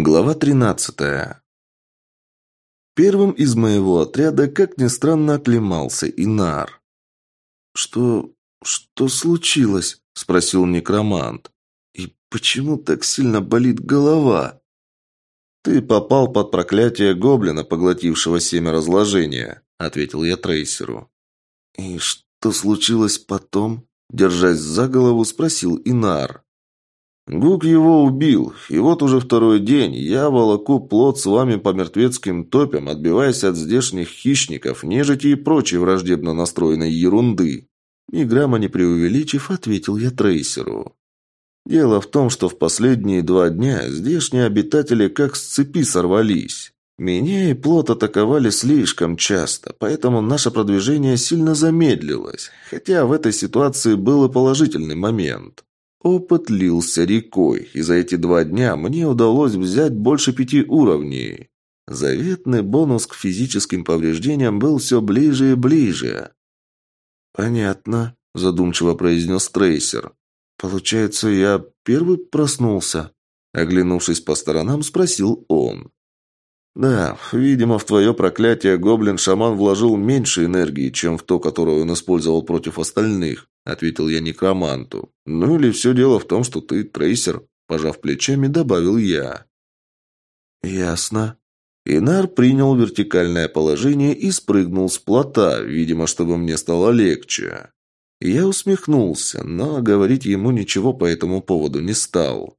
Глава 13. Первым из моего отряда, как ни странно, оклемался Инар. «Что... что случилось?» – спросил некромант. «И почему так сильно болит голова?» «Ты попал под проклятие гоблина, поглотившего семя разложения», – ответил я трейсеру. «И что случилось потом?» – держась за голову, спросил Инар. Гук его убил, и вот уже второй день я волоку плод с вами по мертвецким топям, отбиваясь от здешних хищников, нежити и прочей враждебно настроенной ерунды. Ни грамма не преувеличив, ответил я трейсеру. Дело в том, что в последние два дня здешние обитатели как с цепи сорвались. Меня и плод атаковали слишком часто, поэтому наше продвижение сильно замедлилось, хотя в этой ситуации был и положительный момент. Опыт лился рекой, и за эти два дня мне удалось взять больше пяти уровней. Заветный бонус к физическим повреждениям был все ближе и ближе. «Понятно», – задумчиво произнес Трейсер. «Получается, я первый проснулся?» Оглянувшись по сторонам, спросил он. «Да, видимо, в твое проклятие гоблин-шаман вложил меньше энергии, чем в то, которое он использовал против остальных ответил я некроманту. «Ну или все дело в том, что ты трейсер», – пожав плечами, добавил я. «Ясно». Инар принял вертикальное положение и спрыгнул с плота, видимо, чтобы мне стало легче. Я усмехнулся, но говорить ему ничего по этому поводу не стал.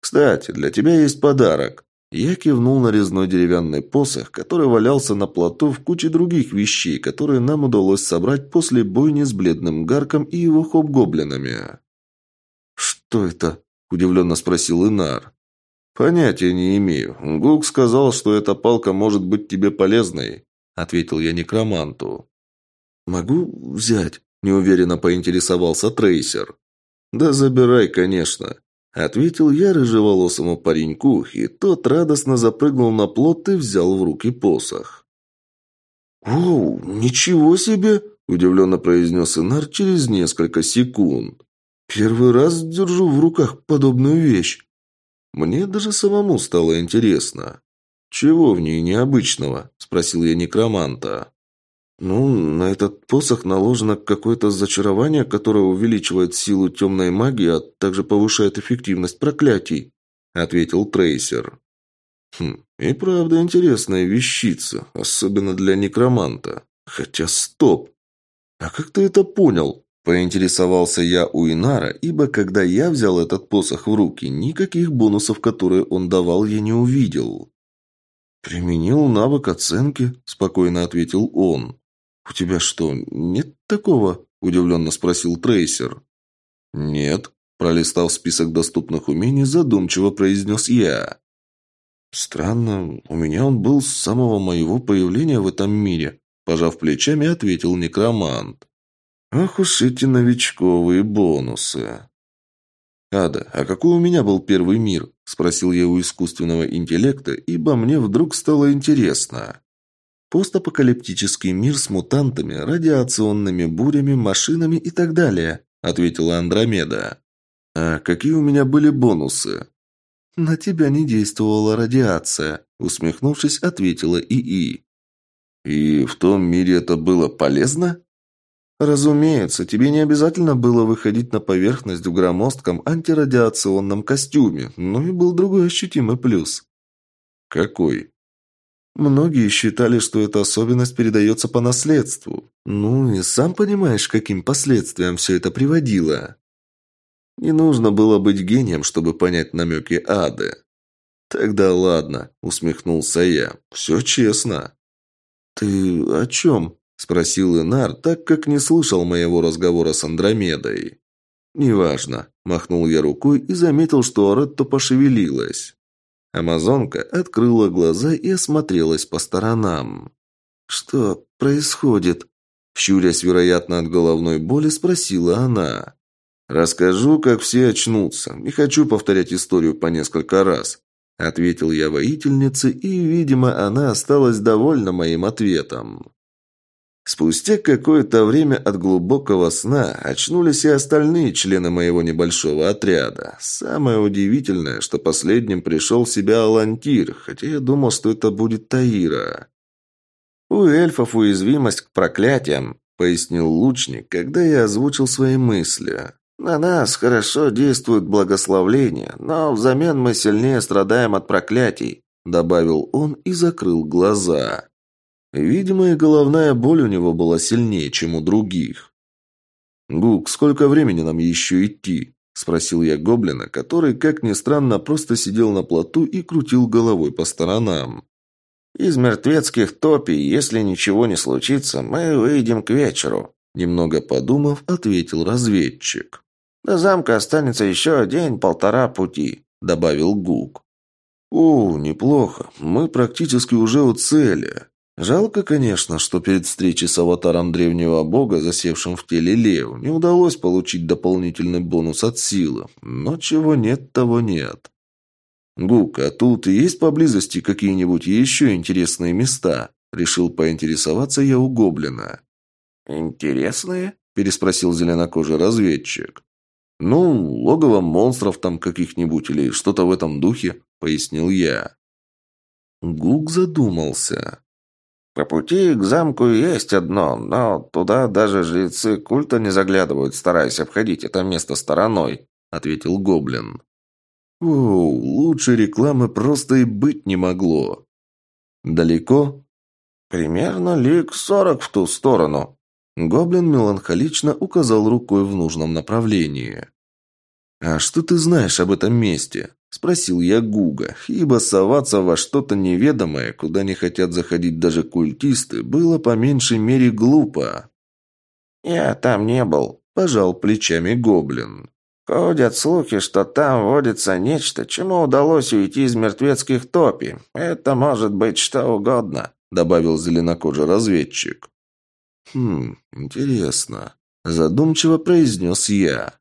«Кстати, для тебя есть подарок», я кивнул на резной деревянный посох, который валялся на плоту в куче других вещей, которые нам удалось собрать после бойни с бледным Гарком и его хоб-гоблинами. «Что это?» – удивленно спросил Инар. «Понятия не имею. Гук сказал, что эта палка может быть тебе полезной», – ответил я некроманту. «Могу взять?» – неуверенно поинтересовался Трейсер. «Да забирай, конечно. Ответил я рыжеволосому пареньку, и тот радостно запрыгнул на плот и взял в руки посох. «Оу, ничего себе!» – удивленно произнес Инар через несколько секунд. «Первый раз держу в руках подобную вещь. Мне даже самому стало интересно. Чего в ней необычного?» – спросил я некроманта. «Ну, на этот посох наложено какое-то зачарование, которое увеличивает силу темной магии, а также повышает эффективность проклятий», — ответил Трейсер. «Хм, и правда интересная вещица, особенно для некроманта. Хотя стоп! А как ты это понял?» Поинтересовался я у Инара, ибо когда я взял этот посох в руки, никаких бонусов, которые он давал, я не увидел. «Применил навык оценки», – спокойно ответил он. «У тебя что, нет такого?» – удивленно спросил Трейсер. «Нет», – пролистав список доступных умений, задумчиво произнес я. «Странно, у меня он был с самого моего появления в этом мире», – пожав плечами, ответил некромант. «Ах уж эти новичковые бонусы!» «Ада, а какой у меня был первый мир?» – спросил я у искусственного интеллекта, ибо мне вдруг стало интересно. «Постапокалиптический мир с мутантами, радиационными бурями, машинами и так далее», – ответила Андромеда. «А какие у меня были бонусы?» «На тебя не действовала радиация», – усмехнувшись, ответила ИИ. «И в том мире это было полезно?» «Разумеется, тебе не обязательно было выходить на поверхность в громоздком антирадиационном костюме, но и был другой ощутимый плюс». «Какой?» Многие считали, что эта особенность передается по наследству. Ну и сам понимаешь, каким последствиям все это приводило. Не нужно было быть гением, чтобы понять намеки ады. «Тогда ладно», — усмехнулся я. «Все честно». «Ты о чем?» — спросил Инар, так как не слышал моего разговора с Андромедой. «Неважно», — махнул я рукой и заметил, что Аретто пошевелилась. Амазонка открыла глаза и осмотрелась по сторонам. «Что происходит?» Щурясь, вероятно, от головной боли, спросила она. «Расскажу, как все очнутся. Не хочу повторять историю по несколько раз», ответил я воительнице, и, видимо, она осталась довольна моим ответом. Спустя какое-то время от глубокого сна очнулись и остальные члены моего небольшого отряда. Самое удивительное, что последним пришел в себя Алантир, хотя я думал, что это будет Таира. «У эльфов уязвимость к проклятиям», — пояснил лучник, когда я озвучил свои мысли. «На нас хорошо действует благословление, но взамен мы сильнее страдаем от проклятий», — добавил он и закрыл глаза. Видимо, и головная боль у него была сильнее, чем у других. «Гук, сколько времени нам еще идти?» – спросил я гоблина, который, как ни странно, просто сидел на плоту и крутил головой по сторонам. «Из мертвецких топий, если ничего не случится, мы выйдем к вечеру», – немного подумав, ответил разведчик. «До замка останется еще день-полтора пути», – добавил Гук. «О, неплохо. Мы практически уже у цели. Жалко, конечно, что перед встречей с аватаром древнего бога, засевшим в теле Лео, не удалось получить дополнительный бонус от силы. Но чего нет, того нет. «Гук, а тут есть поблизости какие-нибудь еще интересные места?» Решил поинтересоваться я у гоблина. «Интересные?» – переспросил зеленокожий разведчик. «Ну, логово монстров там каких-нибудь или что-то в этом духе», – пояснил я. Гук задумался. По пути к замку есть одно, но туда даже жрецы культа не заглядывают, стараясь обходить это место стороной», — ответил Гоблин. «Оу, лучше рекламы просто и быть не могло». «Далеко?» «Примерно лик сорок в ту сторону». Гоблин меланхолично указал рукой в нужном направлении. «А что ты знаешь об этом месте?» – спросил я Гуга, ибо соваться во что-то неведомое, куда не хотят заходить даже культисты, было по меньшей мере глупо. «Я там не был», – пожал плечами Гоблин. «Ходят слухи, что там водится нечто, чему удалось уйти из мертвецких топи. Это может быть что угодно», – добавил зеленокожий разведчик. «Хм, интересно», – задумчиво произнес я.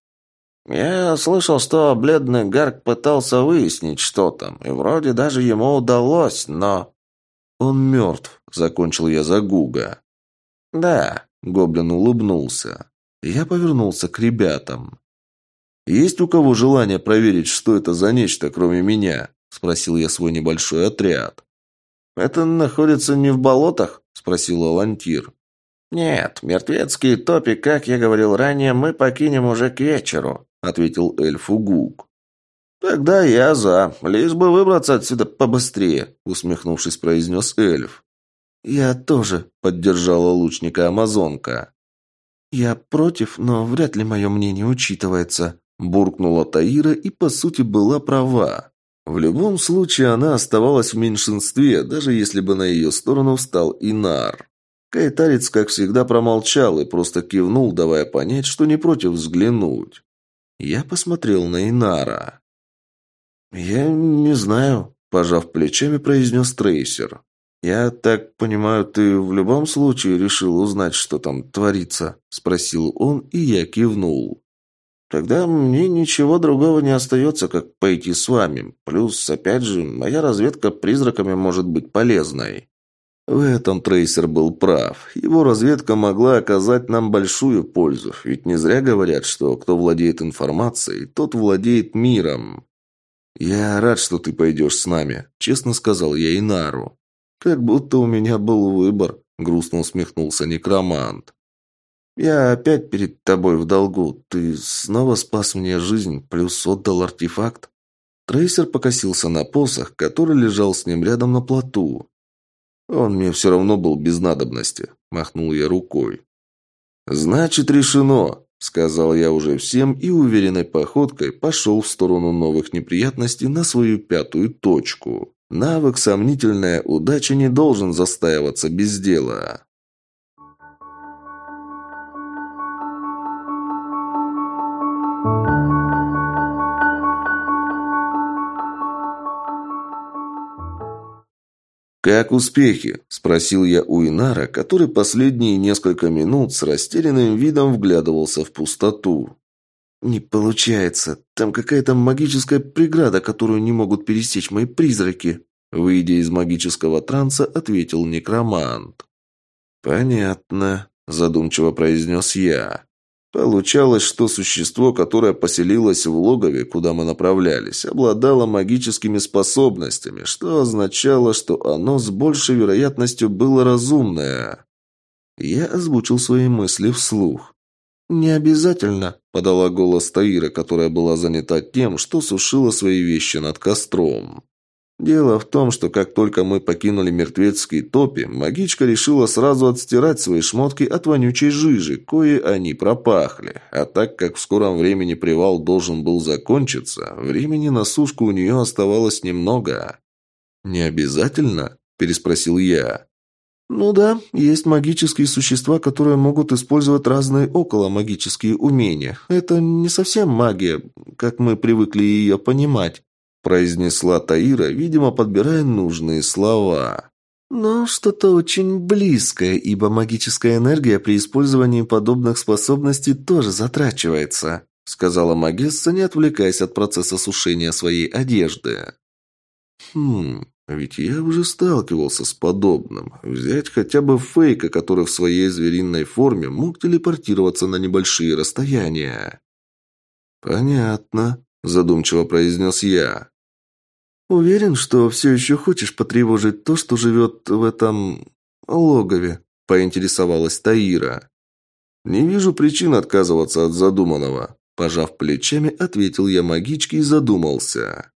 «Я слышал, что бледный Гарк пытался выяснить, что там, и вроде даже ему удалось, но...» «Он мертв», — закончил я за Гуга. «Да», — Гоблин улыбнулся. Я повернулся к ребятам. «Есть у кого желание проверить, что это за нечто, кроме меня?» — спросил я свой небольшой отряд. «Это находится не в болотах?» — спросил Алантир. «Нет, мертвецкие топи, как я говорил ранее, мы покинем уже к вечеру», — ответил эльфу Гук. «Тогда я за. Лишь бы выбраться отсюда побыстрее», — усмехнувшись, произнес эльф. «Я тоже», — поддержала лучника Амазонка. «Я против, но вряд ли мое мнение учитывается», — буркнула Таира и, по сути, была права. В любом случае, она оставалась в меньшинстве, даже если бы на ее сторону встал Инар. Кайтарец, как всегда, промолчал и просто кивнул, давая понять, что не против взглянуть. Я посмотрел на Инара. «Я не знаю», – пожав плечами, произнес Трейсер. «Я так понимаю, ты в любом случае решил узнать, что там творится?» – спросил он, и я кивнул. «Тогда мне ничего другого не остается, как пойти с вами. Плюс, опять же, моя разведка призраками может быть полезной». В этом Трейсер был прав. Его разведка могла оказать нам большую пользу, ведь не зря говорят, что кто владеет информацией, тот владеет миром. «Я рад, что ты пойдешь с нами», — честно сказал я Инару. «Как будто у меня был выбор», — грустно усмехнулся некромант. «Я опять перед тобой в долгу. Ты снова спас мне жизнь, плюс отдал артефакт?» Трейсер покосился на посох, который лежал с ним рядом на плоту. Он мне все равно был без надобности, махнул я рукой. Значит, решено, сказал я уже всем и уверенной походкой пошел в сторону новых неприятностей на свою пятую точку. Навык «Сомнительная удача» не должен застаиваться без дела. «Как успехи?» – спросил я у Инара, который последние несколько минут с растерянным видом вглядывался в пустоту. «Не получается. Там какая-то магическая преграда, которую не могут пересечь мои призраки», – выйдя из магического транса, ответил некромант. «Понятно», – задумчиво произнес я. Получалось, что существо, которое поселилось в логове, куда мы направлялись, обладало магическими способностями, что означало, что оно с большей вероятностью было разумное. Я озвучил свои мысли вслух. «Не обязательно», – подала голос Таира, которая была занята тем, что сушила свои вещи над костром. Дело в том, что как только мы покинули мертвецкий топи, магичка решила сразу отстирать свои шмотки от вонючей жижи, кое они пропахли. А так как в скором времени привал должен был закончиться, времени на сушку у нее оставалось немного. «Не обязательно?» – переспросил я. «Ну да, есть магические существа, которые могут использовать разные околомагические умения. Это не совсем магия, как мы привыкли ее понимать произнесла Таира, видимо, подбирая нужные слова. Но что-то очень близкое, ибо магическая энергия при использовании подобных способностей тоже затрачивается, сказала Магесса, не отвлекаясь от процесса сушения своей одежды. Хм, ведь я уже сталкивался с подобным. Взять хотя бы Фейка, который в своей звериной форме мог телепортироваться на небольшие расстояния. Понятно, задумчиво произнес я. «Уверен, что все еще хочешь потревожить то, что живет в этом... логове?» – поинтересовалась Таира. «Не вижу причин отказываться от задуманного», – пожав плечами, ответил я магичке и задумался.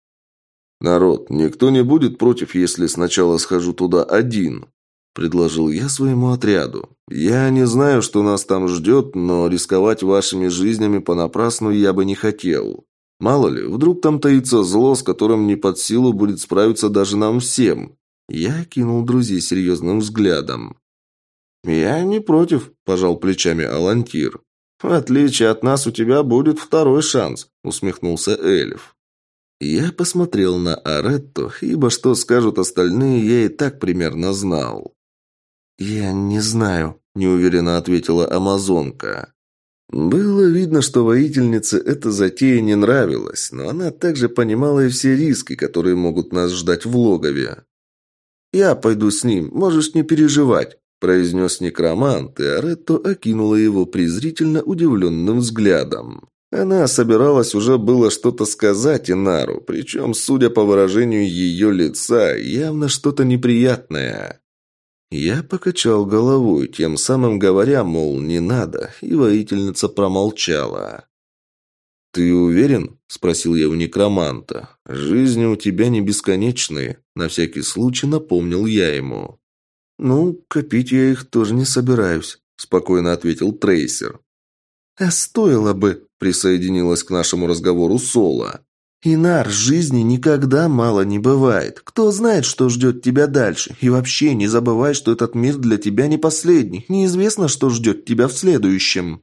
«Народ, никто не будет против, если сначала схожу туда один», – предложил я своему отряду. «Я не знаю, что нас там ждет, но рисковать вашими жизнями понапрасну я бы не хотел. Мало ли, вдруг там таится зло, с которым не под силу будет справиться даже нам всем. Я кинул друзей серьезным взглядом. «Я не против», – пожал плечами Алантир. «В отличие от нас, у тебя будет второй шанс», – усмехнулся эльф. Я посмотрел на Аретту, ибо что скажут остальные, я и так примерно знал. «Я не знаю», – неуверенно ответила амазонка. Было видно, что воительнице эта затея не нравилась, но она также понимала и все риски, которые могут нас ждать в логове. «Я пойду с ним, можешь не переживать», – произнес некромант, и Аретто окинула его презрительно удивленным взглядом. Она собиралась уже было что-то сказать Инару, причем, судя по выражению ее лица, явно что-то неприятное. Я покачал головой, тем самым говоря, мол, не надо, и воительница промолчала. «Ты уверен?» – спросил я у некроманта. «Жизни у тебя не бесконечные», – на всякий случай напомнил я ему. «Ну, копить я их тоже не собираюсь», – спокойно ответил Трейсер. «А стоило бы», – присоединилась к нашему разговору Соло. «Инар, жизни никогда мало не бывает. Кто знает, что ждет тебя дальше. И вообще не забывай, что этот мир для тебя не последний. Неизвестно, что ждет тебя в следующем».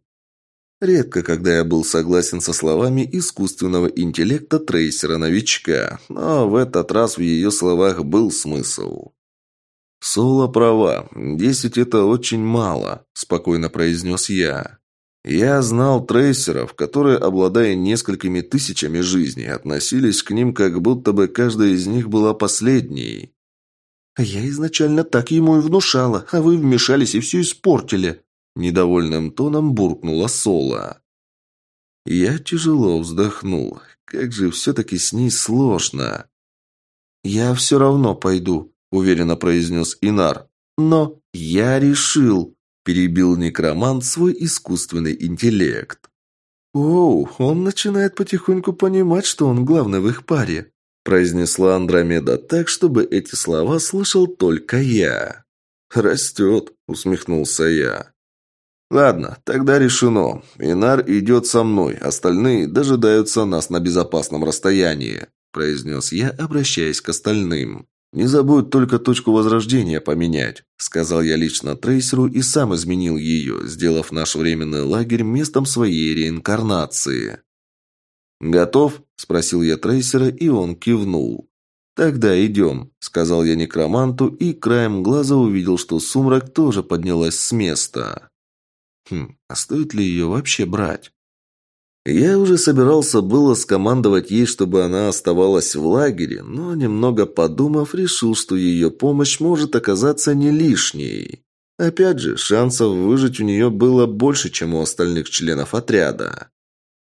Редко, когда я был согласен со словами искусственного интеллекта трейсера-новичка, но в этот раз в ее словах был смысл. «Соло права. Десять – это очень мало», – спокойно произнес я. Я знал трейсеров, которые, обладая несколькими тысячами жизней, относились к ним, как будто бы каждая из них была последней. «Я изначально так ему и внушала, а вы вмешались и все испортили», – недовольным тоном буркнула Соло. Я тяжело вздохнул. Как же все-таки с ней сложно. «Я все равно пойду», – уверенно произнес Инар. «Но я решил», Перебил некромант свой искусственный интеллект. «Оу, он начинает потихоньку понимать, что он главный в их паре», произнесла Андромеда так, чтобы эти слова слышал только я. «Растет», усмехнулся я. «Ладно, тогда решено. Инар идет со мной, остальные дожидаются нас на безопасном расстоянии», произнес я, обращаясь к остальным. «Не забудь только точку возрождения поменять», – сказал я лично трейсеру и сам изменил ее, сделав наш временный лагерь местом своей реинкарнации. «Готов?» – спросил я трейсера, и он кивнул. «Тогда идем», – сказал я некроманту, и краем глаза увидел, что сумрак тоже поднялась с места. «Хм, а стоит ли ее вообще брать?» Я уже собирался было скомандовать ей, чтобы она оставалась в лагере, но, немного подумав, решил, что ее помощь может оказаться не лишней. Опять же, шансов выжить у нее было больше, чем у остальных членов отряда.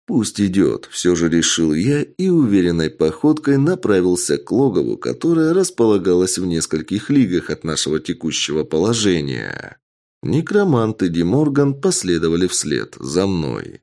Пусть идет, все же решил я и уверенной походкой направился к логову, которое располагалось в нескольких лигах от нашего текущего положения. Некромант и Диморган последовали вслед за мной.